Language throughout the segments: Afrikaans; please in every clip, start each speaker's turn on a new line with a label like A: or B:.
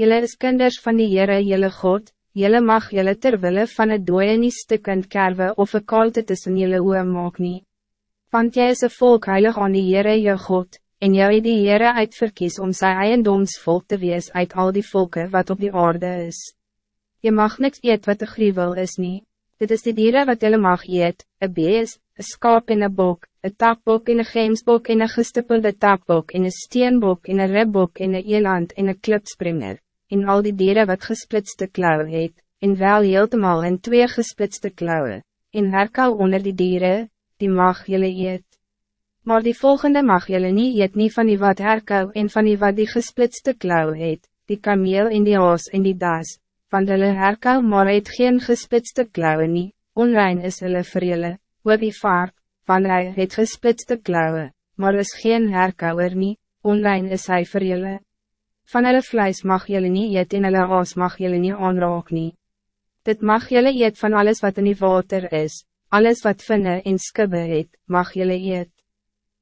A: Jelle is kinders van die Heere jelle God, jelle mag jelle terwille van het dooie nie stukkend kerwe of een kalte tussen jelle oe maak nie. Want jy is een volk heilig aan die Heere jou God, en jou het die Heere uitverkies om sy eiendomsvolk te wees uit al die volken wat op die aarde is. Je mag niks eet wat de gruwel is niet. Dit is de dieren wat jelle mag eet, een bees, een skaap en een bok, een takbok en een geemsbok en een gestippelde takbok en een steenbok en een ribbok en een eland en een klipspringer, en al die dieren wat gesplitste klauwen het, en wel heeltemal in twee gesplitste klauwen, en herkou onder die dieren, die mag jelle eet. Maar die volgende mag jelle niet eet nie van die wat herkou en van die wat die gesplitste klauwen het, die kameel en die oos en die das, van hulle herkou maar het geen gespitste klauwen nie, onrein is hulle vir julle oor die vark, van hy het gesplitste klauwen, maar is geen herkouwer nie, onrein is hy vir julle. Van hulle vlees mag julle nie eet en hulle aas mag julle nie aanraak nie. Dit mag julle eet van alles wat in die water is, alles wat vinne en skibbe het, mag julle eet.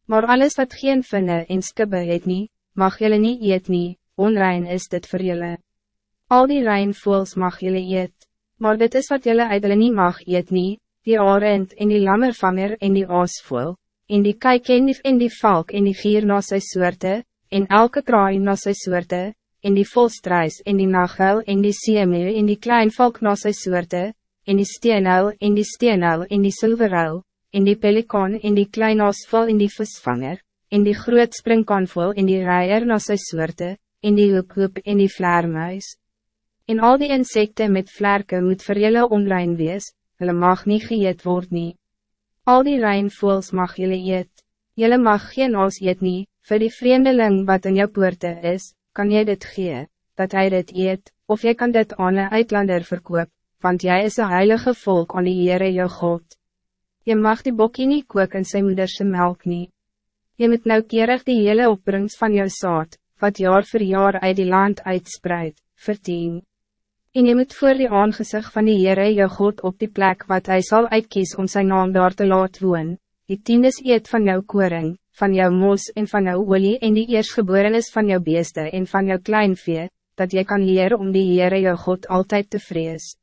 A: Maar alles wat geen vinne en skibbe het nie, mag julle nie eet nie, onrein is dit voor julle. Al die rein voels mag julle eet, maar dit is wat julle uit hulle nie mag eet nie, die arend en die lammervanger en die aasvoel, en die kijkenief en die valk en die gier na sy soorte, en elke kraai na sy soorte, en die volstruis en die nagel en die seemeel en die klein valk na sy soorte, en die steenuil en die steenuil en die silveruil, en die pelikaan en die klein aasvoel en die visvanger, en die groot springkanvoel en die rijer na sy soorte, en die hoekhoep en die vleermuis. En al die insecten met vlerken moet vir julle online wees, hulle mag niet geëet word nie. Al die reinvoels mag julle eet, julle mag geen oos eet nie, vir die vreemdeling wat in jou poorte is, kan jy dit gee, dat hij dit eet, of jy kan dit aan een uitlander verkoop, want jij is een heilige volk aan die Heere jou God. Je mag die bokkie niet kook in sy moederse melk nie. Je moet nauwkeurig die hele opbrengst van jou saad, wat jaar voor jaar uit die land uitspreid, verdien. En je moet voor die aangezicht van die Heere jou God op die plek wat hij zal uitkies om zijn naam daar te laat woon, die tiendes eet van jou koring, van jou mos en van jou olie en die eerstgeboren is van jou beeste en van jou kleinvee, dat je kan leren om die Heere jou God altijd te vrees.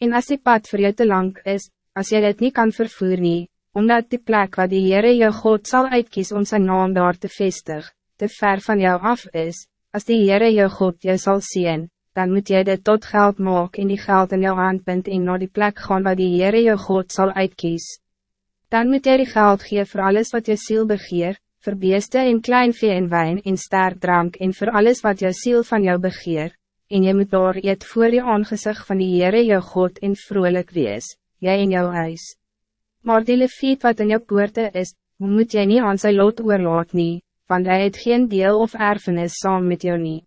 A: En als die pad voor jou te lang is, als je dit niet kan vervoer nie, omdat die plek wat die Heere jou God zal uitkies om zijn naam daar te vestig, te ver van jou af is, als die Heere jou God jou zal zien, dan moet jy dit tot geld maak en die geld in jou handpunt en naar die plek gaan waar die Heere jou God zal uitkies. Dan moet jy die geld gee voor alles wat je ziel begeer, voor beeste en klein vee en wijn en sterk drank en voor alles wat je ziel van jou begeer, en je moet daar eet voor je aangezicht van die Heere jou God en vrolijk wees, jij in jou huis. Maar die lefiet wat in jou poorte is, moet jy niet aan sy lot oorlaat nie, want hy het geen deel of erfenis saam met jou niet.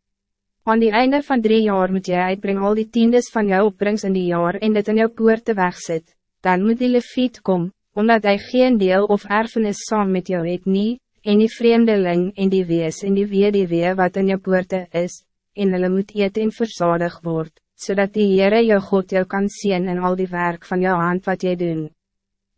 A: Aan die einde van drie jaar moet jy uitbring al die tiendes van jou opbrengs in die jaar en dit in jou poorte wegzet. Dan moet die lefiet kom, omdat hij geen deel of erfenis saam met jou het nie, en die vreemdeling en die wees en die weer die weer wat in jou poorte is, en hulle moet eet en verzadig word, zodat die Heere jou God jou kan zien en al die werk van jou hand wat jy doen.